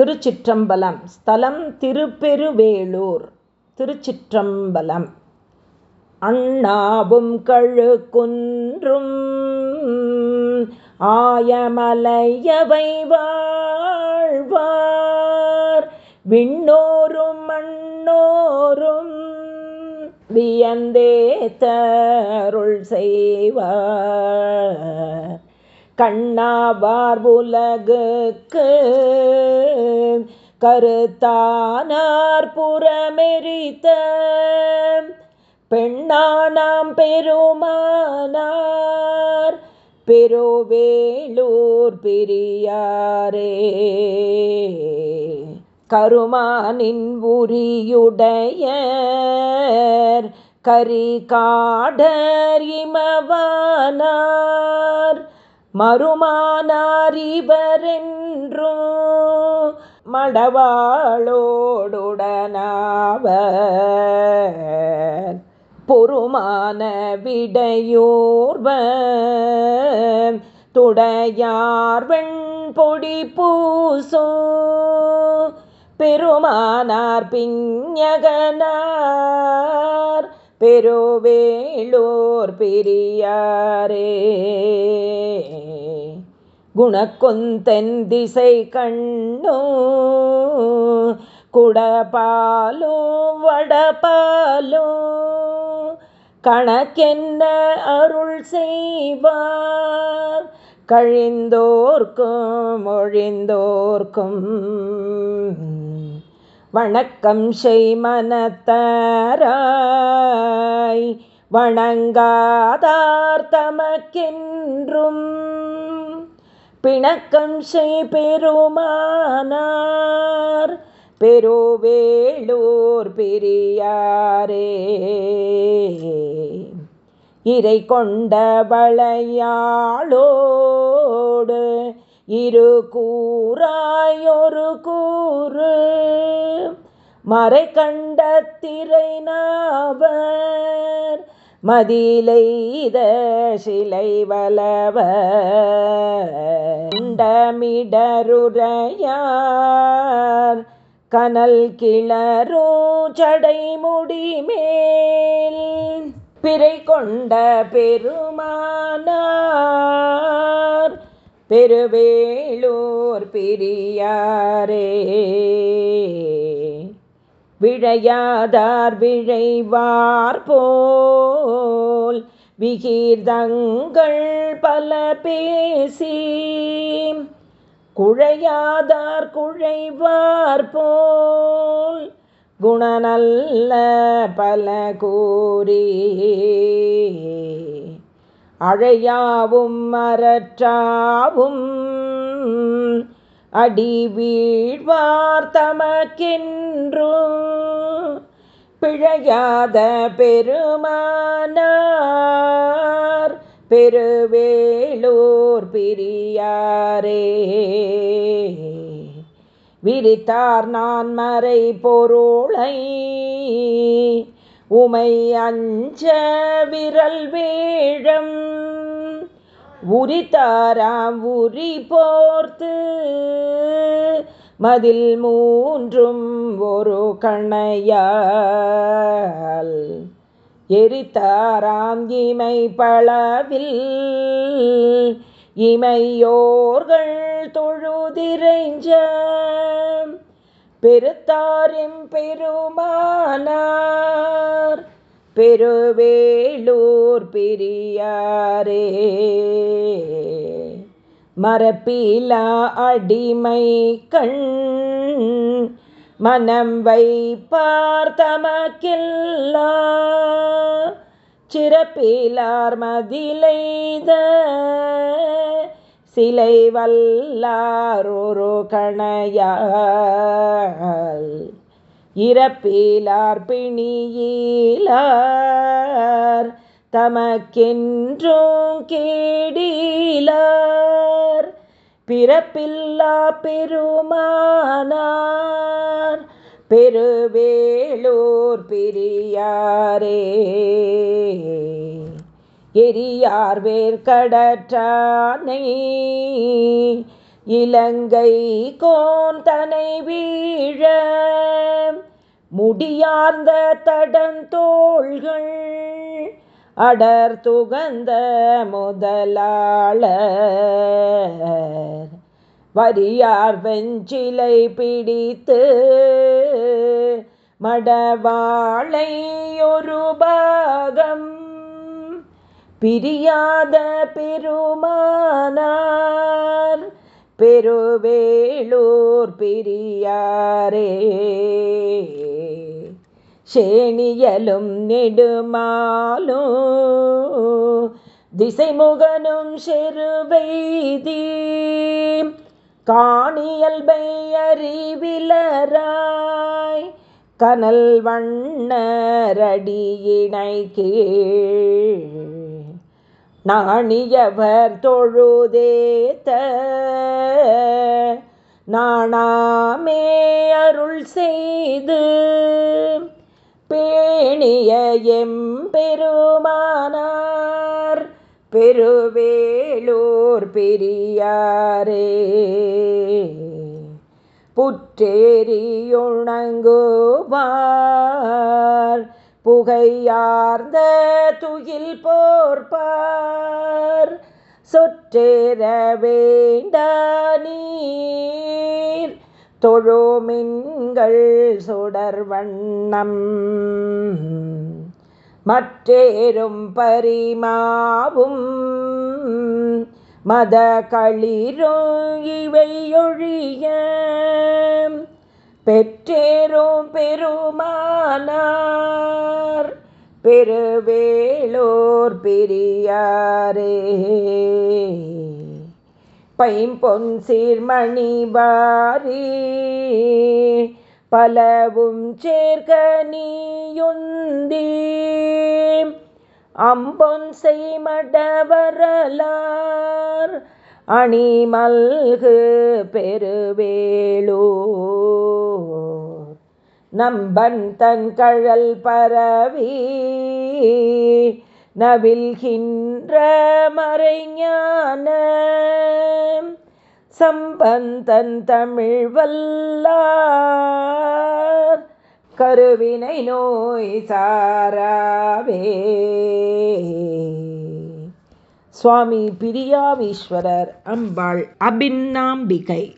திருச்சிற்றம்பலம். ஸ்தலம் திருப்பெருவேளூர். திருச்சிற்றம்பலம். அண்ணாவும் கழுக்குன்றும் ஆயமலையவை வாழ்வார். விண்ணோரும் மண்ணோரும் வியந்தே தருள் செய்வார். கண்ணாவார் உலகுக்கு கருத்தானார் புறமெரித்த பெண்ணானாம் பெருமானார் பெருவேலூர் பிரியாரே. கருமானின் உரியுடைய கரிகாடர் இமவானார் மறுமானார் இவரென்றோ மடவாளோடுடனாவர் பொறுமான விடையோர்வன் துடையார் வெண்பொடி பூசோ பெருமானார் பிஞகனார் பெருவேளோர் பிரியாரே. குணக்குந்தென் திசை கண்ணோ குடபாலோ வடபாலோ கணக்கென்ன அருள் செய்வார்? கழிந்தோர்க்கும் ஒழிந்தோர்க்கும். வணக்கம் செய் மனத்தாராய் வணங்காதார் தமக்கென்றும். பிணக்கம் செய் பெருமானார் பெருவேளூர் பிரியாரே. இறை கொண்ட வளையாளோ இரு கூறாயொரு கூறு. மறை கண்ட திரை நாவர் மதிலைத சிலை வளவண்டமிடருறையார் கனல் கிளரோ சடை முடிமேல். பிறை கொண்ட பெருமானா பெருவேளூர் பிரியாரே. விழையாதார் விழைவார் போல் விகீர்தங்கள் பல பேசி. குழையாதார் குழைவார் போல் குணநல்ல பல கூறி. அழையாவும் மரற்றாவும் அடி வீழ்வார் தமக்கென்றோ பிழையாத பெருமானார் பெருவேலூர் பிரியாரே. விரித்தார் நான் மறை பொருளை உமை அஞ்ச விரல் வேழம் உரித்தாராம் உரி போர்த்து. மதில் மூன்றும் ஒரு கணையால். எரித்தாராம் இமை பளவில். இமையோர்கள் தொழுதிரைஞ்ச. பெருத்தாரின் பெருமானார். பெருவேலூர் பிரியாரே மரப்பிலா அடிமை கண் மனம் வைப்பார் தமக்கில்லா சிறப்பிலார் மதிலைத சிலை வல்லாரொரு கணையால் இறப்பிலார் பிணியிலார் தமக்கென்றும் கேடிலார். பிறப்பில்லா பெருமானார் பெருவேளூர் பிரியாரே. எரியார் வேர்கடற்றானை இலங்கை கோன் தனை வீழ முடியார்ந்த தடந்தோள்கள் அடர் துகந்த முதலாள வரியார் வெஞ்சிலை பிடித்து மடவாளை ஒரு பாகம். பிரியாத பெருமானார் பெருவேளூர் பிரியாரே. சேணியலும் நெடுமாலும் திசைமுகனும் செருவைதி காணியல்பை அறிவிலராய் கனல் வண்ணரடியினை கீழ் நாணியவர் தொழுதேத்த நாணாமே அருள் செய்து பேணிய எம்பெருமானார் பெருவேலூர் பிரியாரே. புற்றேரியுணங்குவார் புகையார்ந்த துயில் போர்பார். சொற்றேற வேண்ட நீர். தொழுமின்கள் சுடர் வண்ணம். மற்றேரும் பரிமாவும். மத களிரும் இவையொழிய பெற்றேரும் பெருமானார் பெருவேளோர் பிரியாரே. பைம்பொன் சீர்மணி பாரி பலவும் சேர்க்க நீயுந்தி. அம்பொன் செய்மடவரலார் அணிமல்கு பெருவேளோ நம்பன் தன் கழல் பரவி நவில்கின்ற மறைஞான சம்பந்தன் தமிழ் வல்லார் கருவினை நோய் சாராவே. சுவாமி பிரியாவீஸ்வரர் அம்பாள் அபின்னாம்பிகை